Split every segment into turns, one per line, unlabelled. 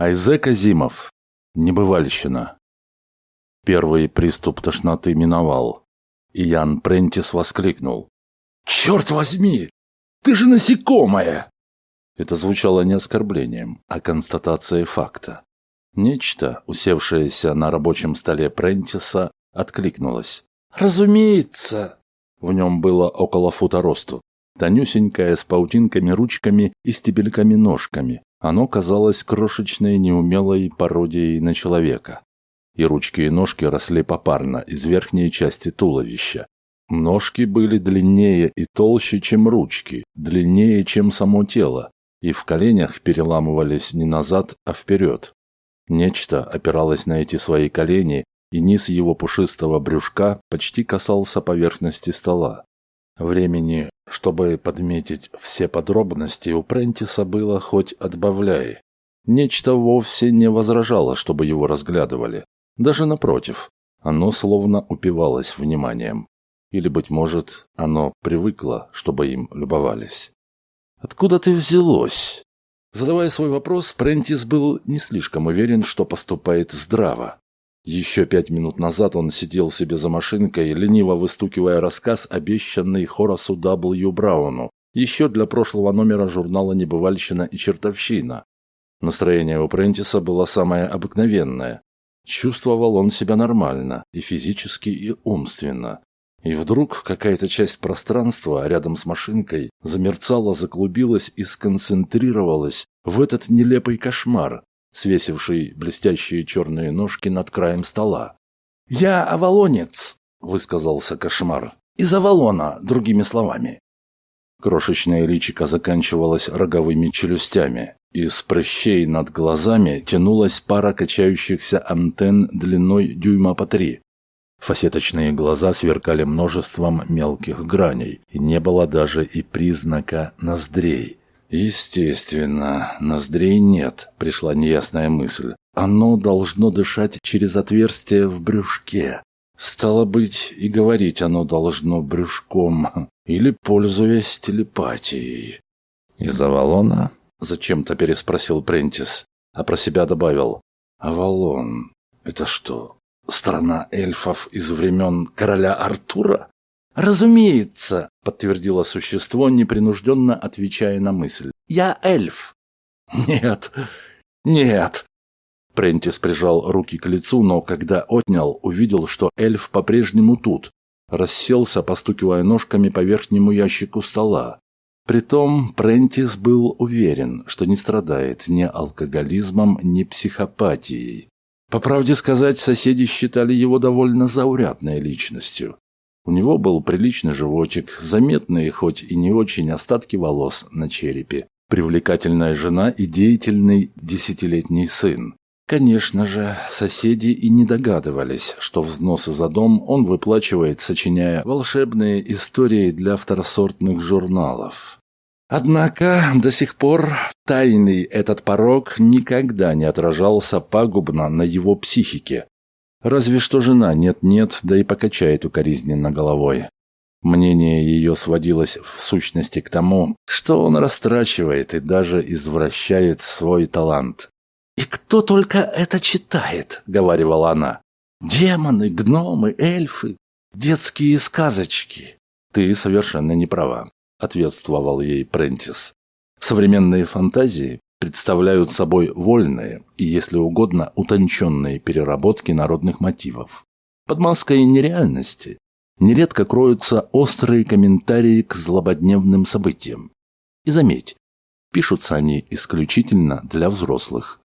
Айзек Азимов. Небывальщина. Первый приступ тошноты миновал, и Ян Прентис воскликнул. «Черт возьми! Ты же насекомое!» Это звучало не оскорблением, а констатацией факта. Нечто, усевшееся на рабочем столе Прентиса, откликнулось. «Разумеется!» В нем было около фута росту. Тонюсенькое, с паутинками ручками и стебельками ножками. Оно казалось крошечной, неумелой пародией на человека. И ручки и ножки росли попарно из верхней части туловища. Ножки были длиннее и толще, чем ручки, длиннее, чем само тело, и в коленях переламывались не назад, а вперед. Нечто опиралось на эти свои колени, и низ его пушистого брюшка почти касался поверхности стола. Времени, чтобы подметить все подробности, у Прентиса было хоть отбавляй. Нечто вовсе не возражало, чтобы его разглядывали. Даже напротив, оно словно упивалось вниманием. Или, быть может, оно привыкло, чтобы им любовались. «Откуда ты взялось?» Задавая свой вопрос, Прентис был не слишком уверен, что поступает здраво. Еще пять минут назад он сидел себе за машинкой, лениво выстукивая рассказ, обещанный Хорасу W. Брауну, еще для прошлого номера журнала «Небывальщина и чертовщина». Настроение у Прентиса было самое обыкновенное. Чувствовал он себя нормально, и физически, и умственно. И вдруг какая-то часть пространства рядом с машинкой замерцала, заклубилась и сконцентрировалась в этот нелепый кошмар, свесивший блестящие черные ножки над краем стола. «Я авалонец», — высказался кошмар. «Из Авалона, другими словами». Крошечное личико заканчивалось роговыми челюстями. Из прыщей над глазами тянулась пара качающихся антенн длиной дюйма по три. Фасеточные глаза сверкали множеством мелких граней, и не было даже и признака ноздрей. Естественно, ноздрей нет, пришла неясная мысль. Оно должно дышать через отверстие в брюшке. Стало быть, и говорить оно должно брюшком, или пользуясь телепатией. «Из Авалона?» — зачем-то переспросил Прентис, а про себя добавил. «Авалон? Это что, страна эльфов из времен короля Артура?» «Разумеется», — подтвердило существо, непринужденно отвечая на мысль. «Я эльф». «Нет, нет». Прентис прижал руки к лицу, но когда отнял, увидел, что эльф по-прежнему тут. Расселся, постукивая ножками по верхнему ящику стола. Притом Прентис был уверен, что не страдает ни алкоголизмом, ни психопатией. По правде сказать, соседи считали его довольно заурядной личностью. У него был приличный животик, заметные, хоть и не очень, остатки волос на черепе, привлекательная жена и деятельный десятилетний сын. Конечно же, соседи и не догадывались, что взносы за дом он выплачивает, сочиняя волшебные истории для второсортных журналов. Однако до сих пор тайный этот порог никогда не отражался пагубно на его психике, Разве что жена нет-нет, да и покачает укоризненно головой. Мнение ее сводилось в сущности к тому, что он растрачивает и даже извращает свой талант. «И кто только это читает?» — говорила она. «Демоны, гномы, эльфы, детские сказочки». «Ты совершенно не права», — ответствовал ей Прентис. «Современные фантазии представляют собой вольные и, если угодно, утонченные переработки народных мотивов. Под маской нереальности нередко кроются острые комментарии к злободневным событиям. И заметь, пишутся они исключительно для взрослых.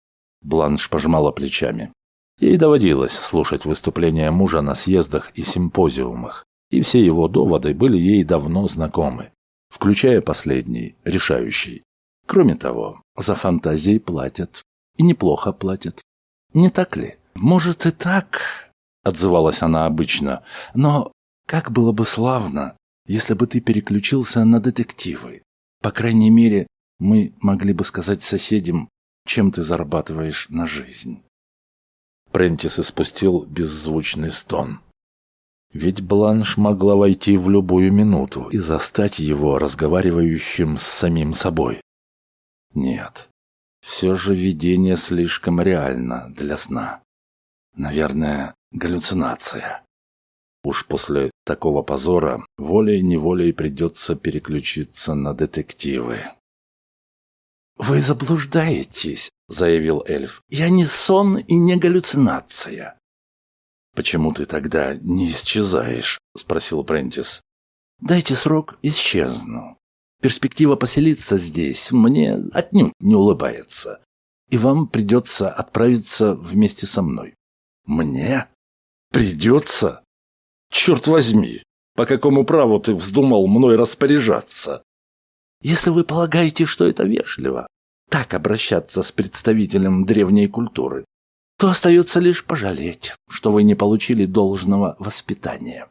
Бланш пожимала плечами. Ей доводилось слушать выступления мужа на съездах и симпозиумах, и все его доводы были ей давно знакомы, включая последний, решающий. Кроме того, за фантазии платят. И неплохо платят. Не так ли? Может и так, отзывалась она обычно. Но как было бы славно, если бы ты переключился на детективы. По крайней мере, мы могли бы сказать соседям, чем ты зарабатываешь на жизнь. Прентис испустил беззвучный стон. Ведь Бланш могла войти в любую минуту и застать его разговаривающим с самим собой. Нет. Все же видение слишком реально для сна. Наверное, галлюцинация. Уж после такого позора волей-неволей придется переключиться на детективы. «Вы заблуждаетесь», — заявил эльф. «Я не сон и не галлюцинация». «Почему ты тогда не исчезаешь?» — спросил Прентис.
«Дайте срок, исчезну. Перспектива поселиться здесь мне отнюдь не улыбается, и вам придется отправиться вместе со мной».
«Мне? Придется? Черт возьми, по какому праву ты вздумал мной распоряжаться?»
Если вы полагаете, что это вежливо, так обращаться с представителем древней культуры, то остается лишь пожалеть, что вы не получили должного воспитания.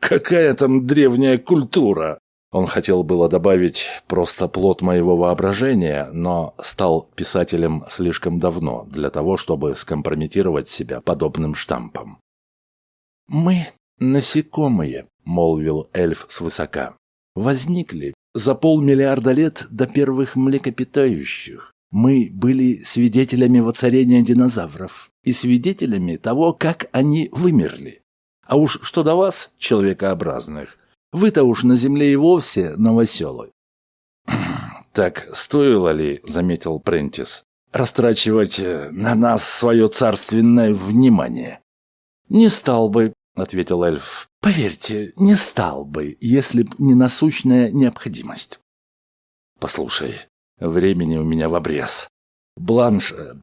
Какая там древняя культура? Он хотел было добавить просто плод моего воображения, но стал писателем слишком давно для того, чтобы скомпрометировать себя подобным штампом.
«Мы насекомые», — молвил эльф свысока. «Возникли за полмиллиарда лет до первых млекопитающих мы были свидетелями воцарения динозавров и свидетелями того, как они вымерли. А уж что до вас, человекообразных, вы-то уж на земле и вовсе новоселы.
«Так стоило ли, — заметил Прентис, — растрачивать э, на нас свое царственное внимание?»
«Не стал бы, — ответил эльф. Поверьте, не стал бы, если б не насущная необходимость.
Послушай, времени у меня в обрез. Бланш, э,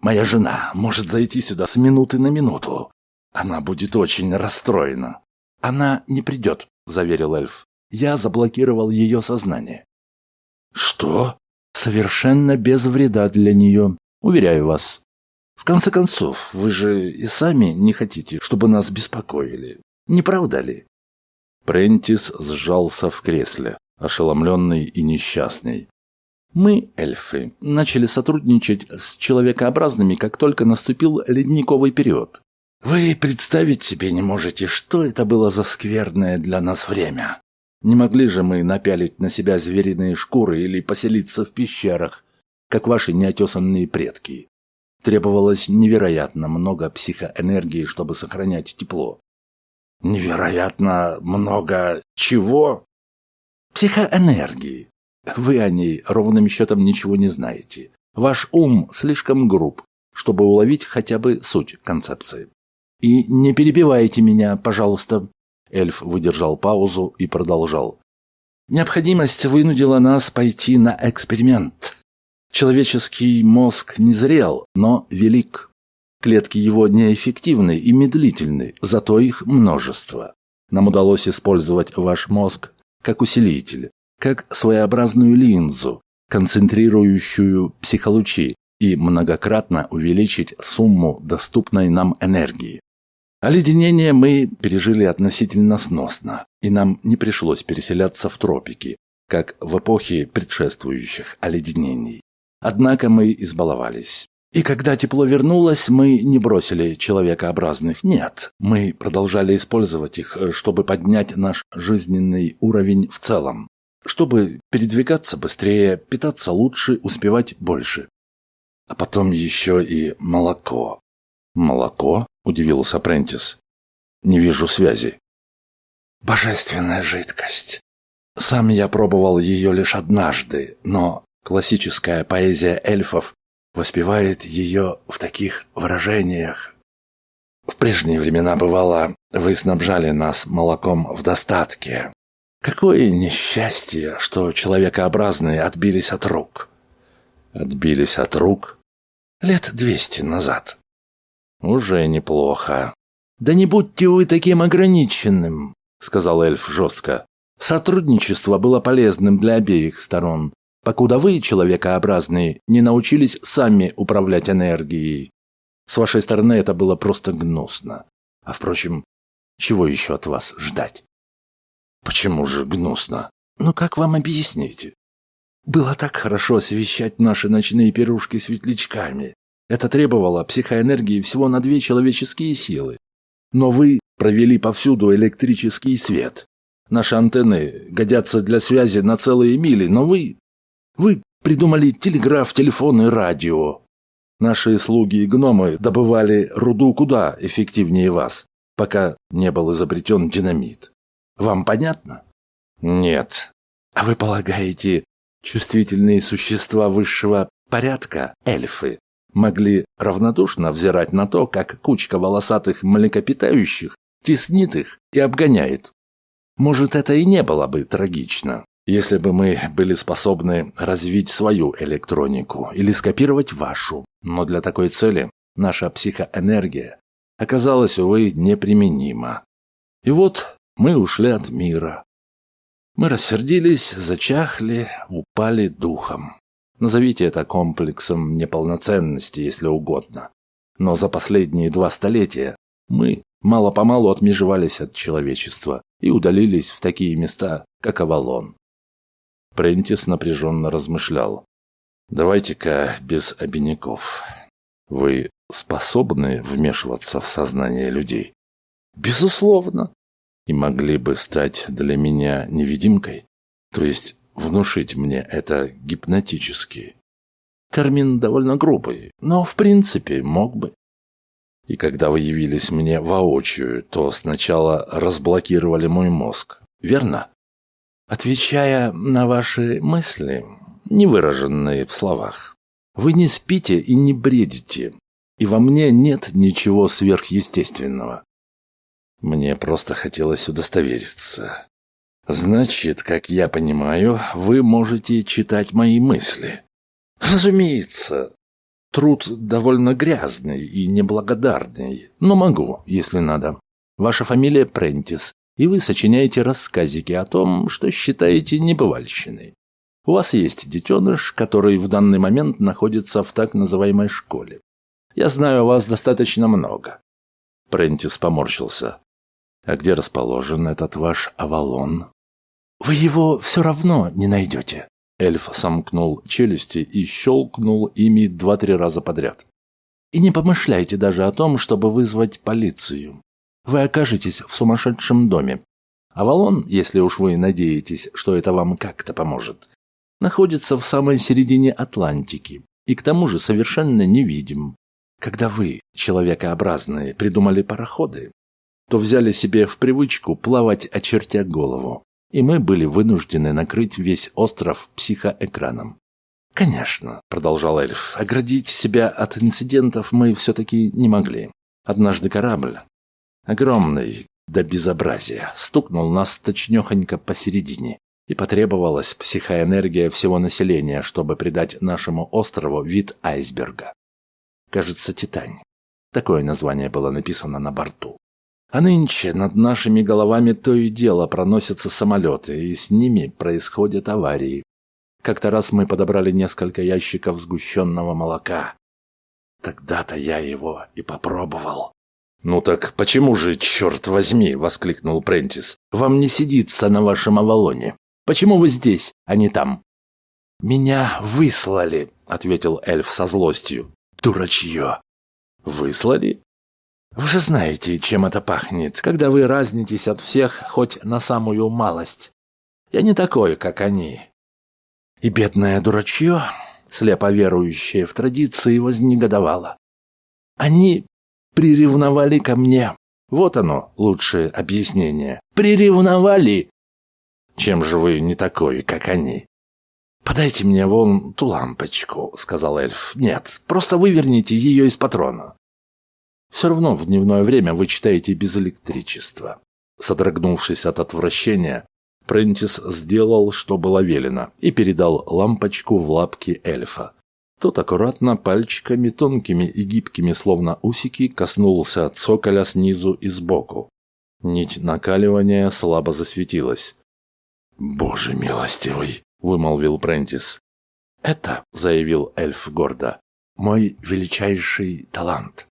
моя жена, может зайти сюда с минуты на минуту. Она будет очень расстроена.
Она не придет, заверил эльф. Я заблокировал ее сознание.
Что?
Совершенно без вреда для нее, уверяю вас. В конце концов, вы же и сами не хотите, чтобы нас беспокоили. Не правда ли?
Прентис сжался в кресле, ошеломленный и несчастный.
Мы, эльфы, начали сотрудничать с человекообразными, как только наступил ледниковый период. Вы представить себе не можете, что это было за скверное для нас время. Не могли же мы напялить на себя звериные шкуры или поселиться в пещерах, как ваши неотесанные предки. Требовалось невероятно много психоэнергии, чтобы сохранять тепло.
Невероятно много чего?
Психоэнергии. Вы о ней ровным счетом ничего не знаете. Ваш ум слишком груб, чтобы уловить хотя бы суть концепции. И не перебивайте меня, пожалуйста. Эльф выдержал паузу и продолжал. Необходимость вынудила нас пойти на эксперимент. Человеческий мозг не зрел, но велик. Клетки его неэффективны и медлительны, зато их множество. Нам удалось использовать ваш мозг как усилитель, как своеобразную линзу, концентрирующую психолучи, и многократно увеличить сумму доступной нам энергии. Оледенение мы пережили относительно сносно, и нам не пришлось переселяться в тропики, как в эпохе предшествующих оледенений. Однако мы избаловались. И когда тепло вернулось, мы не бросили человекообразных. Нет, мы продолжали использовать их, э, чтобы поднять наш жизненный уровень в целом. Чтобы передвигаться быстрее, питаться лучше, успевать больше. А потом еще и молоко.
«Молоко?» – удивился Прентис. «Не вижу связи».
«Божественная жидкость. Сам я пробовал ее лишь однажды, но классическая поэзия эльфов воспевает ее в таких выражениях. В прежние времена бывало, вы снабжали нас молоком в достатке. Какое несчастье, что человекообразные отбились от рук.
Отбились от рук?
Лет двести назад.
Уже неплохо.
Да не будьте вы таким ограниченным, сказал эльф жестко. Сотрудничество было полезным для обеих сторон покуда вы, человекообразные, не научились сами управлять энергией. С вашей стороны это было просто гнусно. А впрочем, чего еще от вас ждать?
Почему же гнусно?
Ну как вам объясните? Было так хорошо освещать наши ночные пирушки светлячками. Это требовало психоэнергии всего на две человеческие силы. Но вы провели повсюду электрический свет. Наши антенны годятся для связи на целые мили, но вы вы придумали телеграф, телефон и радио. Наши слуги и гномы добывали руду куда эффективнее вас, пока не был изобретен динамит. Вам понятно?
Нет.
А вы полагаете, чувствительные существа высшего порядка, эльфы, могли равнодушно взирать на то, как кучка волосатых млекопитающих теснит их и обгоняет? Может, это и не было бы трагично, если бы мы были способны развить свою электронику или скопировать вашу. Но для такой цели наша психоэнергия оказалась, увы, неприменима. И вот мы ушли от мира. Мы рассердились, зачахли, упали духом. Назовите это комплексом неполноценности, если угодно. Но за последние два столетия мы мало-помалу отмежевались от человечества и удалились в такие места, как Авалон. Прентис напряженно размышлял. «Давайте-ка без обиняков. Вы способны вмешиваться в сознание людей?» «Безусловно».
«И могли бы стать для меня невидимкой? То есть внушить мне это гипнотически?»
Термин довольно грубый, но в принципе мог бы.
И когда вы явились мне воочию, то сначала разблокировали мой мозг, верно?
Отвечая на ваши мысли, не выраженные в словах, вы не спите и не бредите, и во мне нет ничего сверхъестественного.
Мне просто хотелось удостовериться. Значит, как я понимаю, вы можете читать мои мысли.
Разумеется. Труд довольно грязный и неблагодарный, но могу, если надо. Ваша фамилия Прентис, и вы сочиняете рассказики о том, что считаете небывальщиной. У вас есть детеныш, который в данный момент находится в так называемой школе. Я знаю вас достаточно много.
Прентис поморщился. А где расположен этот ваш Авалон?
Вы его все равно не найдете.
Эльф сомкнул челюсти и щелкнул ими два-три раза подряд.
И не помышляйте даже о том, чтобы вызвать полицию вы окажетесь в сумасшедшем доме. Авалон, если уж вы надеетесь, что это вам как-то поможет, находится в самой середине Атлантики и к тому же совершенно невидим. Когда вы, человекообразные, придумали пароходы, то взяли себе в привычку плавать, очертя голову, и мы были вынуждены накрыть весь остров психоэкраном. «Конечно», — продолжал эльф, — «оградить себя от инцидентов мы все-таки не могли. Однажды корабль, огромный до безобразия, стукнул нас точнёхонько посередине, и потребовалась психоэнергия всего населения, чтобы придать нашему острову вид айсберга. Кажется, Титань. Такое название было написано на борту. А нынче над нашими головами то и дело проносятся самолеты, и с ними происходят аварии. Как-то раз мы подобрали несколько ящиков сгущенного молока. Тогда-то я его и попробовал.
«Ну так почему же, черт возьми!» — воскликнул Прентис.
«Вам не сидится на вашем Авалоне. Почему вы здесь, а не там?» «Меня выслали», — ответил эльф со злостью. «Дурачье!»
«Выслали?»
«Вы же знаете, чем это пахнет, когда вы разнитесь от всех хоть на самую малость. Я не такой, как они». И бедное дурачье, слепо верующее в традиции, вознегодовало. Они приревновали ко мне. Вот оно, лучшее объяснение. Приревновали.
Чем же вы не такой, как они?
Подайте мне вон ту лампочку, сказал эльф. Нет, просто выверните ее из патрона. Все равно в дневное время вы читаете без электричества. Содрогнувшись от отвращения, Прентис сделал, что было велено, и передал лампочку в лапки эльфа. Тот аккуратно пальчиками тонкими и гибкими, словно усики, коснулся цоколя снизу и сбоку. Нить накаливания слабо засветилась.
«Боже милостивый!» — вымолвил Прентис.
«Это, — заявил эльф гордо, — мой величайший талант.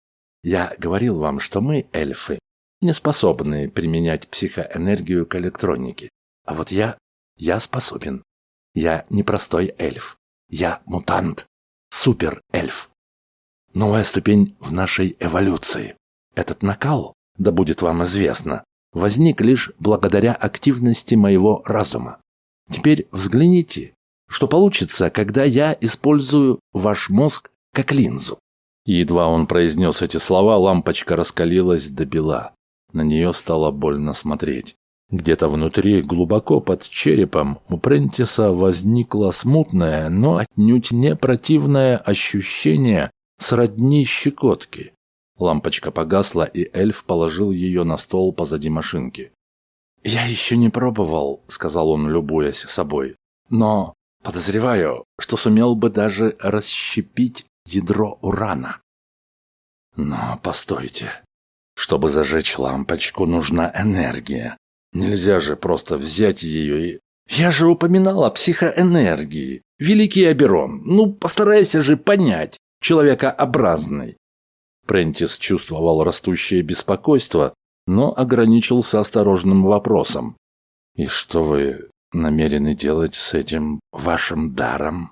Я говорил вам, что мы, эльфы, не способны применять психоэнергию к электронике. А вот я, я способен. Я не простой эльф. Я мутант супер-эльф. Новая ступень в нашей эволюции. Этот накал, да будет вам известно, возник лишь благодаря активности моего разума. Теперь взгляните, что получится, когда я использую ваш мозг как линзу.
Едва он произнес эти слова, лампочка раскалилась до бела. На нее стало больно смотреть. Где-то внутри, глубоко под черепом, у Прентиса возникло смутное, но отнюдь не противное ощущение сродни щекотки. Лампочка погасла, и эльф положил ее на стол позади машинки.
«Я еще не пробовал», — сказал он, любуясь собой. «Но подозреваю, что сумел бы даже расщепить ядро урана».
«Но постойте. Чтобы зажечь лампочку, нужна энергия. Нельзя же просто взять ее и...
Я же упоминал о психоэнергии. Великий Аберон, ну постарайся же понять, человекообразный.
Прентис чувствовал растущее беспокойство, но ограничился осторожным вопросом. «И что вы намерены делать с этим вашим даром?»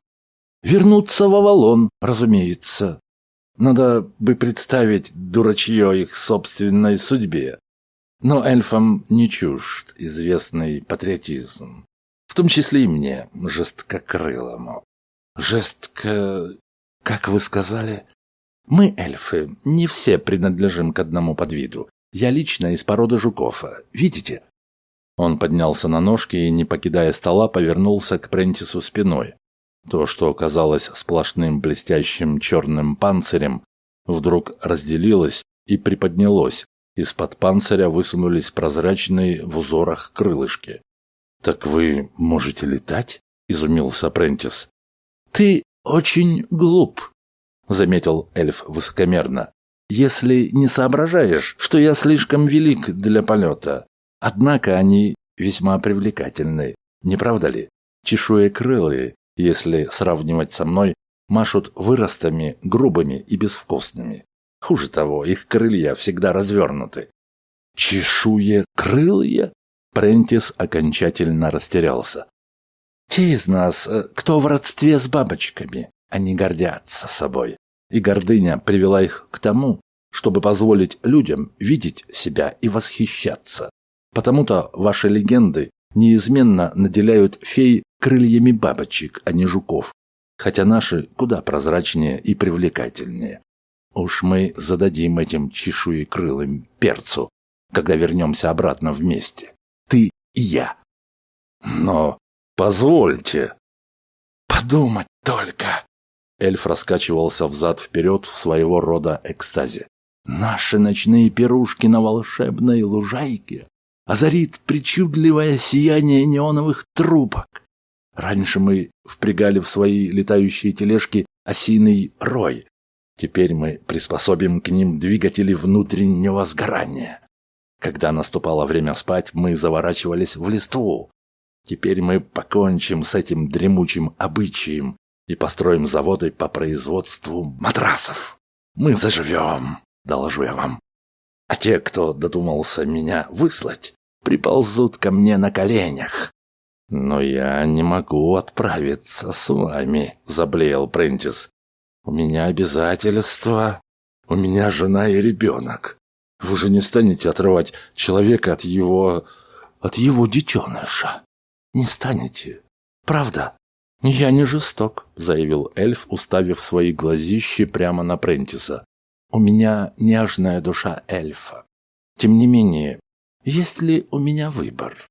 «Вернуться в Авалон, разумеется. Надо бы представить дурачье их собственной судьбе. Но эльфам не чужд известный патриотизм. В том числе и мне, жесткокрылому. Жестко... как вы сказали? Мы, эльфы, не все принадлежим к одному подвиду. Я лично из породы жуков. Видите?
Он поднялся на ножки и, не покидая стола, повернулся к Прентису спиной. То, что казалось сплошным блестящим черным панцирем, вдруг разделилось и приподнялось, из-под панциря высунулись прозрачные в узорах крылышки. «Так вы можете летать?» – изумился Прентис.
«Ты очень глуп», – заметил эльф высокомерно. «Если не соображаешь, что я слишком велик для полета. Однако они весьма привлекательны, не правда ли? Чешуекрылые, если сравнивать со мной, машут выростами грубыми и безвкусными. Хуже того, их крылья всегда развернуты. Чешуе крылья? Прентис окончательно растерялся. Те из нас, э, кто в родстве с бабочками, они гордятся собой. И гордыня привела их к тому, чтобы позволить людям видеть себя и восхищаться. Потому-то ваши легенды неизменно наделяют фей крыльями бабочек, а не жуков, хотя наши куда прозрачнее и привлекательнее. Уж мы зададим этим чешуекрылым перцу, когда вернемся обратно вместе. Ты и я.
Но позвольте.
Подумать только.
Эльф раскачивался взад-вперед в своего рода экстазе.
Наши ночные пирушки на волшебной лужайке озарит причудливое сияние неоновых трубок. Раньше мы впрягали в свои летающие тележки осиный рой, Теперь мы приспособим к ним двигатели внутреннего сгорания. Когда наступало время спать, мы заворачивались в листву. Теперь мы покончим с этим дремучим обычаем и построим заводы по производству матрасов. Мы заживем, доложу я вам. А те, кто додумался меня выслать, приползут ко мне на коленях.
«Но я не могу отправиться с вами», — заблеял Прентис. У меня обязательства. У меня жена и ребенок. Вы же не станете отрывать человека от его... от его детеныша. Не станете. Правда?
Я не жесток, заявил эльф, уставив свои глазищи прямо на Прентиса. У меня нежная душа эльфа. Тем не менее, есть ли у меня выбор?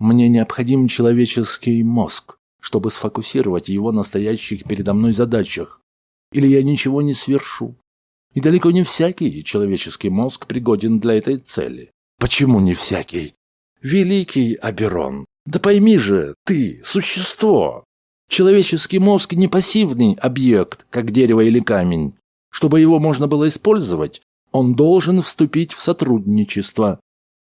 Мне необходим человеческий мозг, чтобы сфокусировать его на стоящих передо мной задачах или я ничего не свершу. И далеко не всякий человеческий мозг пригоден для этой цели. Почему не всякий? Великий Аберон, да пойми же, ты – существо. Человеческий мозг не пассивный объект, как дерево или камень. Чтобы его можно было использовать, он должен вступить в сотрудничество.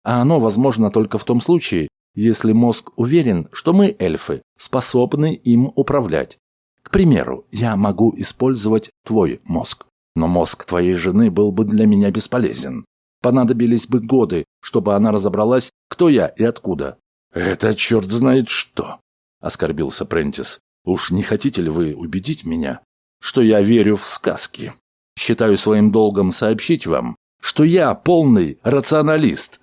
А оно возможно только в том случае, если мозг уверен, что мы, эльфы, способны им управлять. К примеру, я могу использовать твой мозг, но мозг твоей жены был бы для меня бесполезен. Понадобились бы годы, чтобы она разобралась, кто я и откуда.
Это черт знает что, оскорбился Прентис.
Уж не хотите ли вы убедить меня, что я верю в сказки? Считаю своим долгом сообщить вам, что я полный рационалист.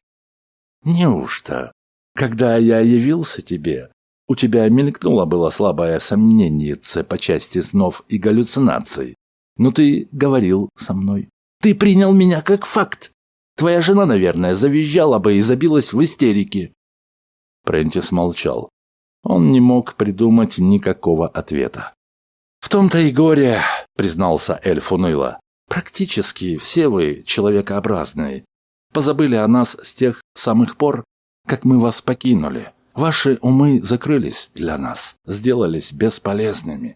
Неужто, когда я явился тебе, У тебя мелькнуло было слабое сомнение по части снов и галлюцинаций. Но ты говорил со мной. Ты принял меня как факт. Твоя жена, наверное, завизжала бы и забилась в истерике.
Прентис молчал. Он не мог придумать никакого ответа.
«В том-то и горе», — признался эльф уныло. «Практически все вы человекообразные. Позабыли о нас с тех самых пор, как мы вас покинули. Ваши умы закрылись для нас, сделались бесполезными.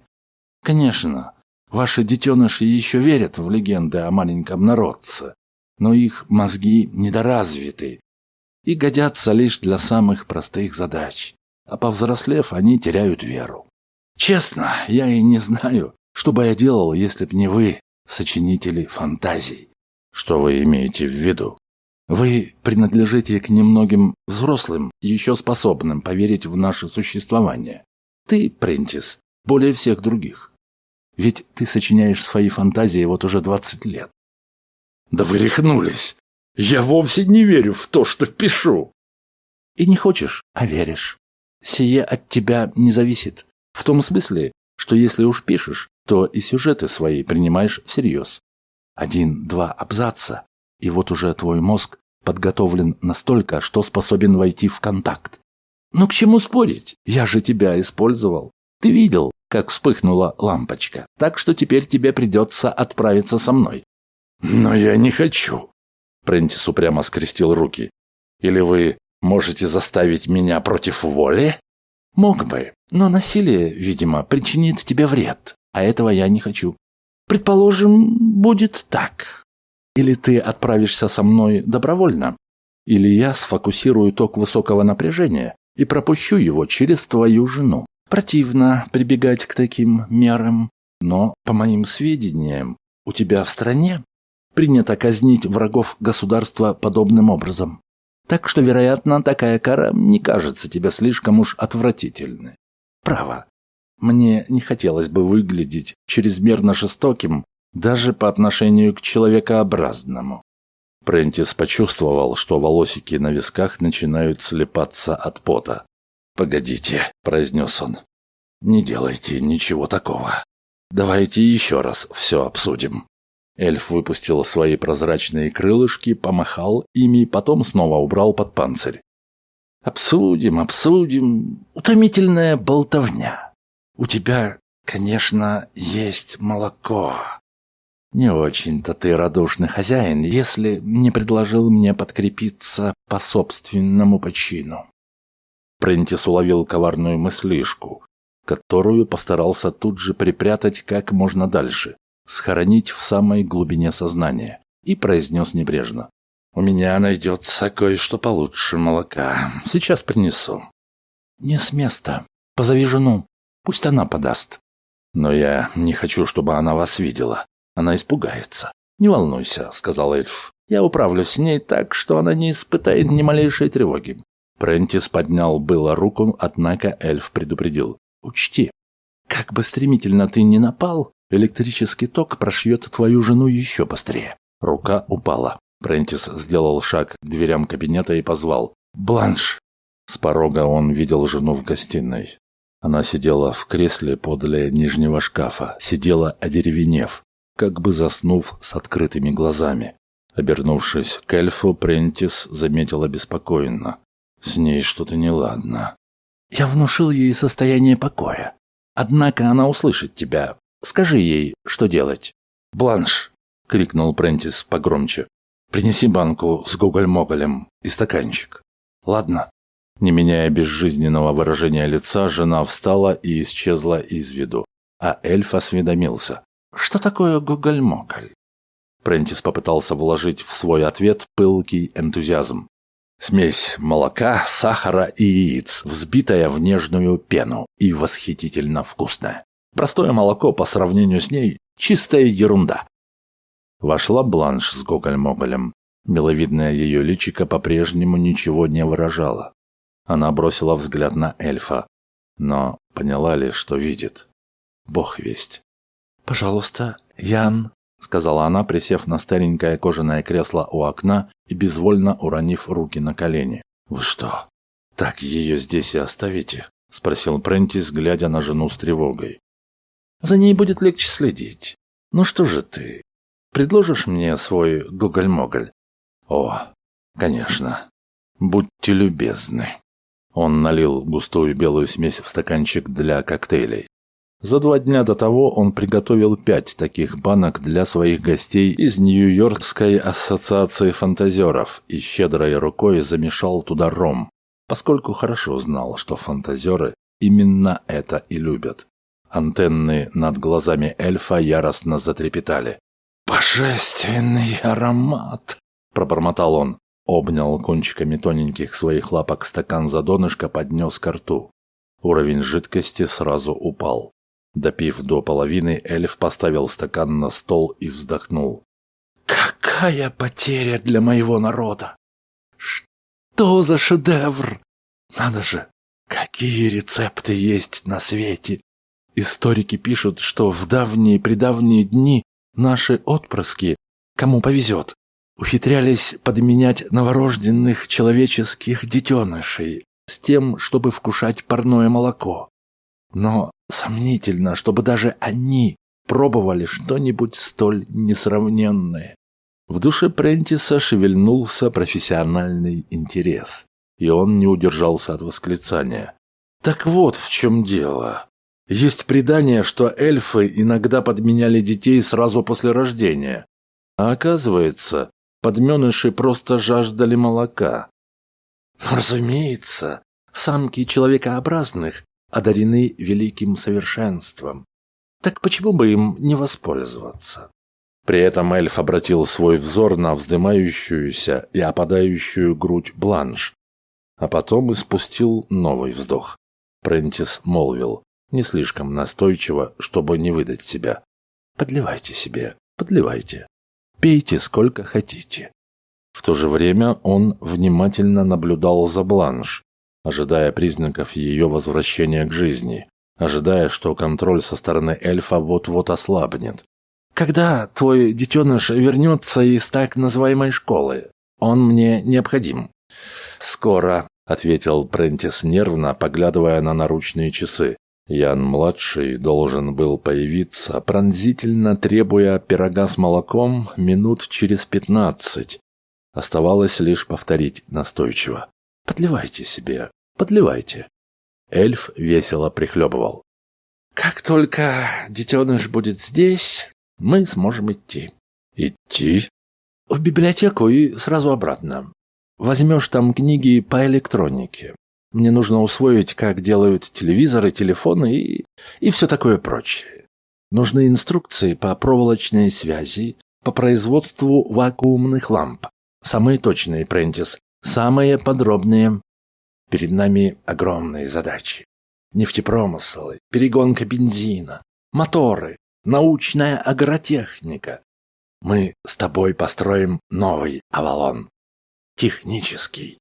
Конечно, ваши детеныши еще верят в легенды о маленьком народце, но их мозги недоразвиты и годятся лишь для самых простых задач, а повзрослев, они теряют веру. Честно, я и не знаю, что бы я делал, если б не вы, сочинители фантазий.
Что вы имеете в виду?
Вы принадлежите к немногим взрослым, еще способным поверить в наше существование. Ты, Прентис, более всех других. Ведь ты сочиняешь свои фантазии вот уже двадцать лет.
Да вы рехнулись. Я вовсе не верю в то, что пишу.
И не хочешь, а веришь. Сие от тебя не зависит. В том смысле, что если уж пишешь, то и сюжеты свои принимаешь всерьез. Один-два абзаца, и вот уже твой мозг подготовлен настолько, что способен войти в контакт. Ну к чему спорить? Я же тебя использовал. Ты видел, как вспыхнула лампочка, так что теперь тебе придется отправиться со мной.
Но я не хочу. Прентис упрямо скрестил руки. Или вы можете заставить меня против воли?
Мог бы, но насилие, видимо, причинит тебе вред, а этого я не хочу. Предположим, будет так. Или ты отправишься со мной добровольно, или я сфокусирую ток высокого напряжения и пропущу его через твою жену. Противно прибегать к таким мерам, но, по моим сведениям, у тебя в стране принято казнить врагов государства подобным образом. Так что, вероятно, такая кара не кажется тебе слишком уж отвратительной. Право. Мне не хотелось бы выглядеть чрезмерно жестоким даже по отношению к человекообразному. Прентис почувствовал, что волосики на висках начинают слепаться от пота. «Погодите», — произнес он. «Не делайте ничего такого. Давайте еще раз все обсудим». Эльф выпустил свои прозрачные крылышки, помахал ими, потом снова убрал под панцирь. «Обсудим, обсудим. Утомительная болтовня. У тебя, конечно, есть молоко. Не очень-то ты радушный хозяин, если не предложил мне подкрепиться по собственному почину. Прентис уловил коварную мыслишку, которую постарался тут же припрятать как можно дальше, схоронить в самой глубине сознания, и произнес небрежно. «У меня найдется кое-что получше молока. Сейчас принесу». «Не с места. Позови жену. Пусть она подаст». «Но я не хочу, чтобы она вас видела. Она испугается. «Не волнуйся», — сказал эльф. «Я управлюсь с ней так, что она не испытает ни малейшей тревоги». Прентис поднял было руку, однако эльф предупредил. «Учти, как бы стремительно ты ни напал, электрический ток прошьет твою жену еще быстрее». Рука упала. Прентис сделал шаг к дверям кабинета и позвал. «Бланш!» С порога он видел жену в гостиной. Она сидела в кресле подле нижнего шкафа, сидела одеревенев, как бы заснув с открытыми глазами. Обернувшись к эльфу, Прентис заметил обеспокоенно. С ней что-то неладно. «Я внушил ей состояние покоя. Однако она услышит тебя. Скажи ей, что делать». «Бланш!» — крикнул Прентис погромче. «Принеси банку с гоголь-моголем и стаканчик». «Ладно». Не меняя безжизненного выражения лица, жена встала и исчезла из виду, а эльф осведомился. Что такое гоголь-моголь? Прентис попытался вложить в свой ответ пылкий энтузиазм. Смесь молока, сахара и яиц, взбитая в нежную пену и восхитительно вкусная. Простое молоко по сравнению с ней – чистая ерунда. Вошла Бланш с гоголь-моголем. Миловидное ее личико по-прежнему ничего не выражало. Она бросила взгляд на эльфа, но поняла ли, что видит? Бог весть. «Пожалуйста, Ян», — сказала она, присев на старенькое кожаное кресло у окна и безвольно уронив руки на колени. «Вы что, так ее здесь и оставите?»
— спросил Прентис, глядя на жену с тревогой.
За ней будет легче следить. Ну что же ты? Предложишь мне свой гоголь-моголь?
О, конечно. Будьте любезны. Он налил густую белую смесь в стаканчик для коктейлей. За два дня до того он приготовил пять таких банок для своих гостей из Нью-Йоркской ассоциации фантазеров и щедрой рукой замешал туда ром, поскольку хорошо знал, что фантазеры именно это и любят. Антенны над глазами эльфа яростно затрепетали.
«Божественный аромат!» – пробормотал он.
Обнял кончиками тоненьких своих лапок стакан за донышко, поднес ко рту. Уровень жидкости сразу упал. Допив до половины, эльф поставил стакан на стол и вздохнул.
«Какая потеря для моего народа! Что за шедевр! Надо же, какие рецепты есть на свете! Историки пишут, что в давние-предавние дни наши отпрыски, кому повезет, ухитрялись подменять новорожденных человеческих детенышей с тем, чтобы вкушать парное молоко. Но сомнительно, чтобы даже они пробовали что-нибудь столь несравненное. В душе Прентиса шевельнулся профессиональный интерес, и он не удержался от восклицания. Так вот в чем дело. Есть предание, что эльфы иногда подменяли детей сразу после рождения. А оказывается, подменыши просто жаждали молока. Разумеется, самки человекообразных одарены великим совершенством. Так почему бы им не воспользоваться? При этом эльф обратил свой взор на вздымающуюся и опадающую грудь бланш, а потом испустил новый вздох. Прентис молвил, не слишком настойчиво, чтобы не выдать себя. «Подливайте себе, подливайте. Пейте сколько хотите». В то же время он внимательно наблюдал за бланш, ожидая признаков ее возвращения к жизни, ожидая, что контроль со стороны эльфа вот-вот ослабнет. «Когда твой детеныш вернется из так называемой школы? Он мне необходим». «Скоро», — ответил Прентис нервно, поглядывая на наручные часы. Ян-младший должен был появиться, пронзительно требуя пирога с молоком минут через пятнадцать. Оставалось лишь повторить настойчиво. «Подливайте себе, подливайте». Эльф весело прихлебывал. «Как только детеныш будет здесь, мы сможем идти». «Идти?» «В библиотеку и сразу обратно. Возьмешь там книги по электронике. Мне нужно усвоить, как делают телевизоры, телефоны и, и все такое прочее. Нужны инструкции по проволочной связи, по производству вакуумных ламп. Самые точные, Прентис, самые подробные. Перед нами огромные задачи. Нефтепромыслы, перегонка бензина, моторы, научная агротехника. Мы с тобой построим новый Авалон. Технический,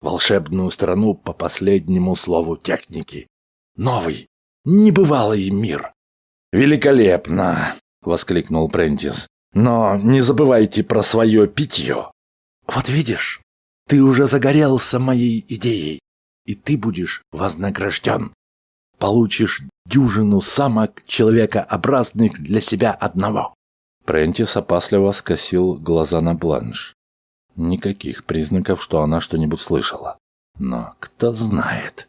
волшебную страну по последнему слову техники. Новый, небывалый мир. «Великолепно!» — воскликнул Прентис. «Но не забывайте про свое питье». «Вот видишь, ты уже загорелся моей идеей, и ты будешь вознагражден. Получишь дюжину самок человекообразных для себя одного».
Прентис опасливо скосил глаза на бланш. Никаких признаков, что она что-нибудь слышала. Но кто знает.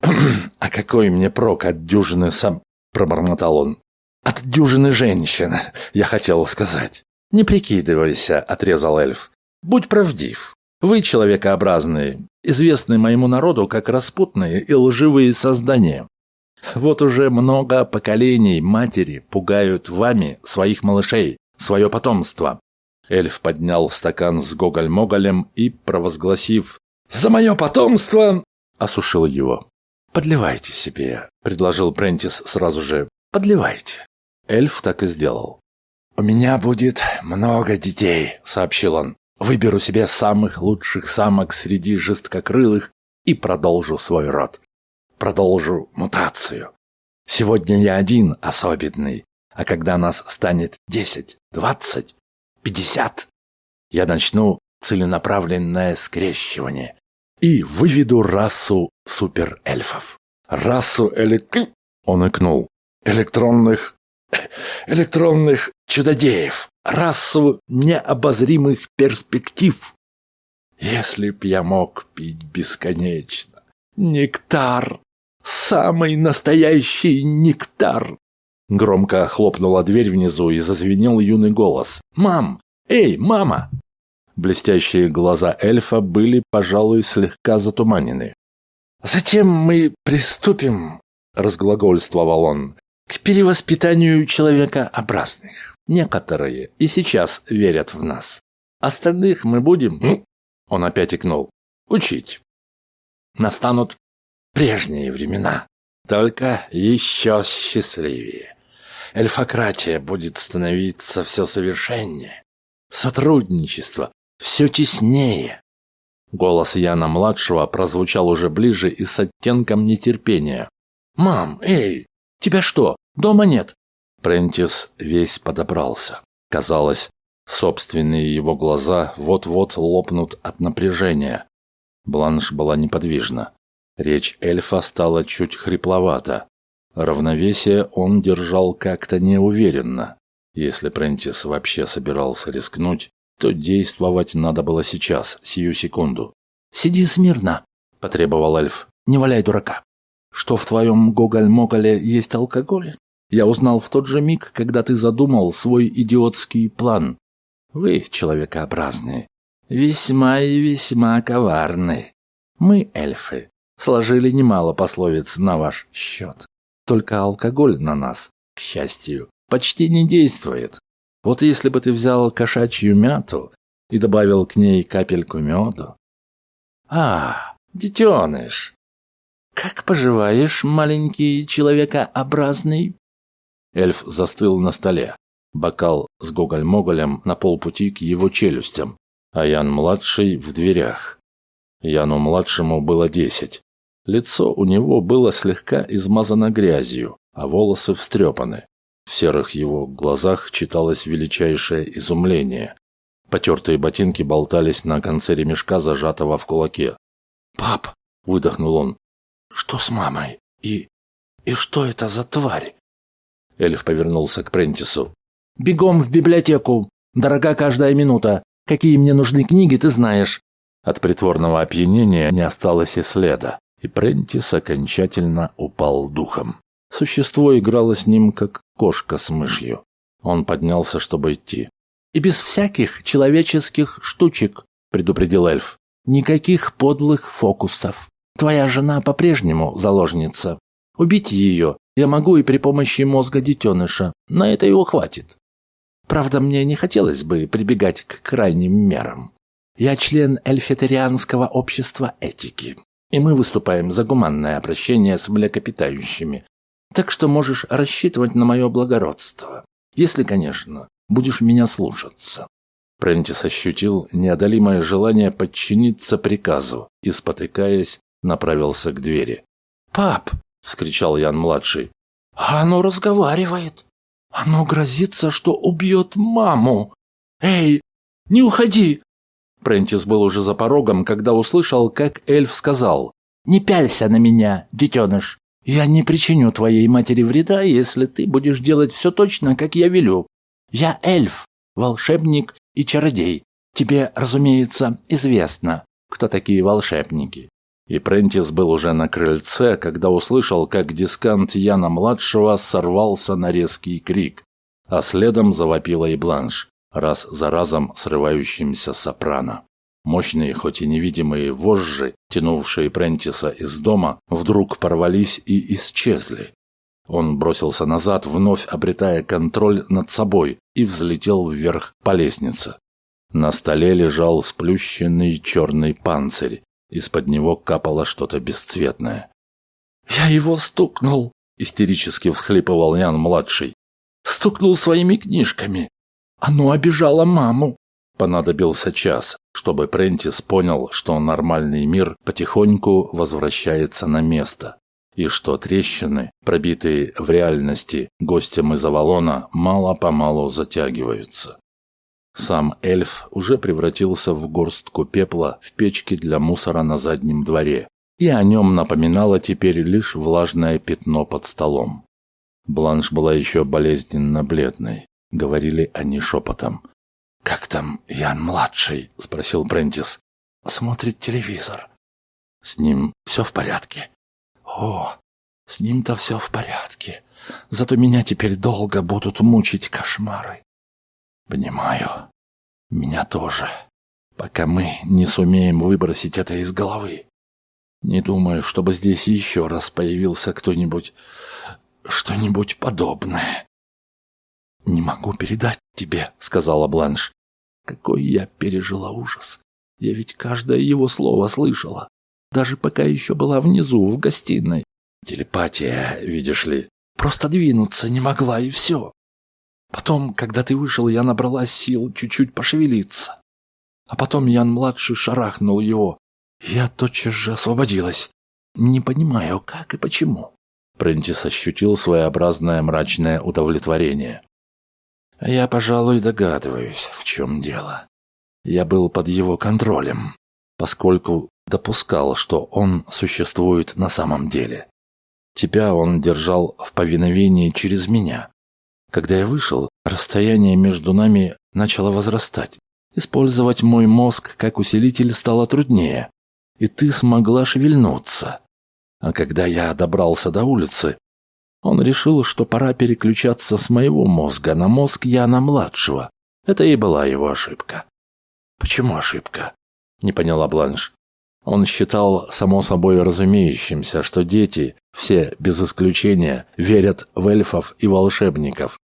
«А какой мне прок от дюжины сам...» — пробормотал он. «От дюжины женщин, я хотел сказать». «Не прикидывайся», — отрезал эльф. «Будь правдив. Вы, человекообразные, известны моему народу как распутные и лживые создания. Вот уже много поколений матери пугают вами своих малышей, свое потомство. Эльф поднял стакан с гоголь-моголем и, провозгласив «За мое потомство!» осушил его. «Подливайте себе», — предложил Прентис сразу же. «Подливайте». Эльф так и сделал. «У меня будет много детей», — сообщил он. «Выберу себе самых лучших самок среди жесткокрылых и продолжу свой род. Продолжу мутацию. Сегодня я один особенный, а когда нас станет десять, двадцать, пятьдесят. Я начну целенаправленное скрещивание и выведу расу суперэльфов.
расу элек... Он икнул. Электронных... электронных чудодеев. Расу необозримых перспектив. Если б я мог пить бесконечно. Нектар. Самый настоящий нектар. Громко хлопнула дверь внизу и зазвенел юный голос. «Мам! Эй, мама!» Блестящие глаза эльфа были, пожалуй, слегка затуманены. «Затем мы приступим», — разглагольствовал он, «к перевоспитанию человекообразных. Некоторые и сейчас верят в нас. Остальных мы будем...» Он опять икнул. «Учить. Настанут прежние времена, только еще счастливее. Эльфократия будет становиться все совершеннее. Сотрудничество все теснее. Голос Яна-младшего прозвучал уже ближе и с оттенком нетерпения. «Мам, эй, тебя что, дома нет?» Прентис весь подобрался. Казалось, собственные его глаза вот-вот лопнут от напряжения. Бланш была неподвижна. Речь эльфа стала чуть хрипловата. Равновесие он держал как-то неуверенно. Если Прентис вообще собирался рискнуть, то действовать надо было сейчас, сию секунду. «Сиди смирно», — потребовал эльф. «Не валяй дурака. Что в твоем Гоголь-Моголе есть алкоголь? Я узнал в тот же миг, когда ты задумал свой идиотский план. Вы, человекообразные, весьма и весьма коварны. Мы, эльфы, сложили немало пословиц на ваш счет. Только алкоголь на нас, к счастью, почти не действует. Вот если бы ты взял кошачью мяту и добавил к ней капельку меду. А, детеныш, как поживаешь, маленький человекообразный? Эльф застыл на столе. Бокал с гоголь-моголем на полпути к его челюстям, а Ян-младший в дверях. Яну-младшему было десять. Лицо у него было слегка измазано грязью, а волосы встрепаны. В серых его глазах читалось величайшее изумление. Потертые ботинки болтались на конце ремешка, зажатого в кулаке. «Пап!» — выдохнул он. «Что с мамой? И... и что это за тварь?» Эльф повернулся к Прентису. «Бегом в библиотеку! Дорога каждая минута! Какие мне нужны книги, ты знаешь!» От притворного опьянения не осталось и следа, и Прентис окончательно упал духом. Существо играло с ним, как кошка с мышью. Он поднялся, чтобы идти. «И без всяких человеческих штучек», — предупредил эльф. «Никаких подлых фокусов. Твоя жена по-прежнему заложница. Убить ее я могу и при помощи мозга детеныша. На это его хватит. Правда, мне не хотелось бы прибегать к крайним мерам. Я член эльфетерианского общества этики, и мы выступаем за гуманное обращение с млекопитающими, так что можешь рассчитывать на мое благородство. Если, конечно, будешь меня слушаться». Прентис ощутил неодолимое желание подчиниться приказу и, спотыкаясь, направился к двери. «Пап!» — вскричал Ян-младший. «А оно разговаривает! Оно грозится, что убьет маму! Эй, не уходи!» Прентис был уже за порогом, когда услышал, как эльф сказал. «Не пялься на меня, детеныш! Я не причиню твоей матери вреда, если ты будешь делать все точно, как я велю. Я эльф, волшебник и чародей. Тебе, разумеется, известно, кто такие волшебники. И Прентис был уже на крыльце, когда услышал, как дискант Яна-младшего сорвался на резкий крик, а следом завопила и Бланш, раз за разом срывающимся сопрано. Мощные, хоть и невидимые вожжи, тянувшие Прентиса из дома, вдруг порвались и исчезли. Он бросился назад, вновь обретая контроль над собой, и взлетел вверх по лестнице. На столе лежал сплющенный черный панцирь. Из-под него капало что-то бесцветное. «Я его стукнул!» — истерически всхлипывал Ян-младший. «Стукнул своими книжками! Оно обижало маму!» Понадобился час, чтобы Прентис понял, что нормальный мир потихоньку возвращается на место, и что трещины, пробитые в реальности гостем из Авалона, мало-помалу затягиваются. Сам эльф уже превратился в горстку пепла в печке для мусора на заднем дворе,
и о нем напоминало теперь лишь влажное пятно под столом. Бланш была еще болезненно бледной. Говорили они шепотом. «Как там Ян-младший?» — спросил Прентис. «Смотрит телевизор. С ним все в порядке?» «О, с ним-то все в порядке. Зато меня теперь долго будут мучить кошмары». «Понимаю. Меня тоже. Пока мы не сумеем выбросить это из головы. Не думаю, чтобы здесь еще раз появился кто-нибудь... что-нибудь подобное». «Не могу передать тебе», — сказала Бланш. «Какой я пережила ужас. Я ведь каждое его слово слышала. Даже пока еще была внизу, в гостиной. Телепатия, видишь ли. Просто двинуться не могла, и все. Потом, когда ты вышел, я набрала сил чуть-чуть пошевелиться. А потом Ян-младший шарахнул его. Я тотчас же освободилась. Не понимаю, как и почему. Прентис ощутил своеобразное мрачное удовлетворение. Я, пожалуй, догадываюсь, в чем дело. Я был под его контролем, поскольку допускал, что он существует на самом деле. Тебя он держал в повиновении через меня. Когда я вышел, расстояние между нами начало возрастать. Использовать мой мозг как усилитель стало труднее, и ты смогла шевельнуться. А когда я добрался до улицы, он решил, что пора переключаться с моего мозга на мозг Яна-младшего. Это и была его ошибка. «Почему ошибка?» — не поняла Бланш. Он считал само собой разумеющимся, что дети, все без исключения, верят в эльфов и волшебников.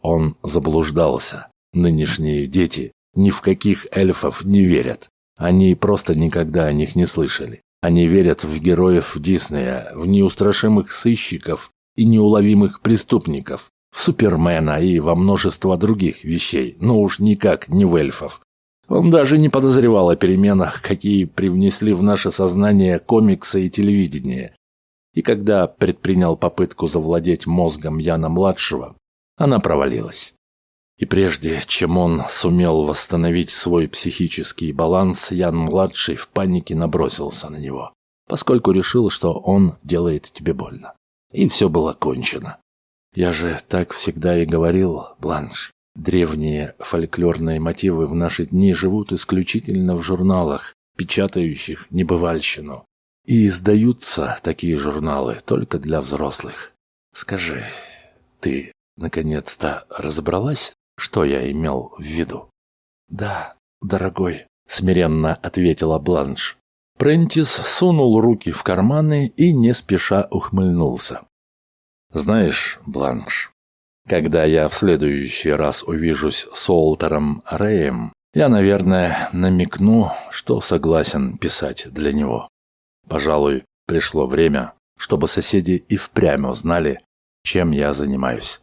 Он заблуждался. Нынешние дети ни в каких эльфов не верят. Они просто никогда о них не слышали. Они верят в героев Диснея, в неустрашимых сыщиков и неуловимых преступников, в Супермена и во множество других вещей, но уж никак не в эльфов. Он даже не подозревал о переменах, какие привнесли в наше сознание комиксы и телевидение. И когда предпринял попытку завладеть мозгом Яна-младшего, она провалилась. И прежде чем он сумел восстановить свой психический баланс, Ян-младший в панике набросился на него, поскольку решил, что он делает тебе больно и все было кончено. Я же так всегда и говорил, Бланш. Древние фольклорные мотивы в наши дни живут исключительно в журналах, печатающих небывальщину. И издаются такие журналы только для взрослых. Скажи, ты наконец-то разобралась, что я имел в виду? Да, дорогой, смиренно ответила Бланш. Прентис сунул руки в карманы и не спеша ухмыльнулся. «Знаешь, Бланш, когда я в следующий раз увижусь с Олтером Рэем, я, наверное, намекну, что согласен писать для него. Пожалуй, пришло время, чтобы соседи и впрямь узнали, чем я занимаюсь.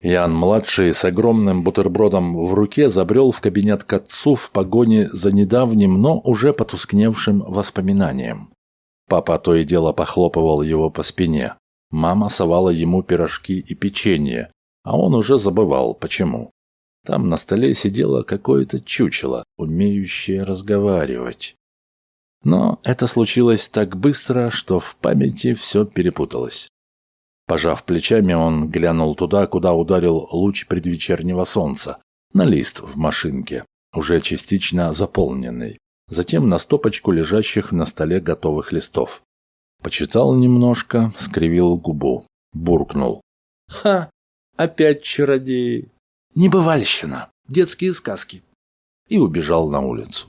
Ян-младший с огромным бутербродом в руке забрел в кабинет к отцу в погоне за недавним, но уже потускневшим воспоминанием. Папа то и дело похлопывал его по спине. Мама совала ему пирожки и печенье, а он уже забывал, почему. Там на столе сидело какое-то чучело, умеющее разговаривать. Но это случилось так быстро, что в памяти все перепуталось. Пожав плечами, он глянул туда, куда ударил луч предвечернего солнца, на лист в машинке, уже частично заполненный, затем на стопочку лежащих на столе готовых листов. Почитал немножко, скривил губу, буркнул. «Ха! Опять чародеи! Небывальщина! Детские сказки!» И убежал на улицу.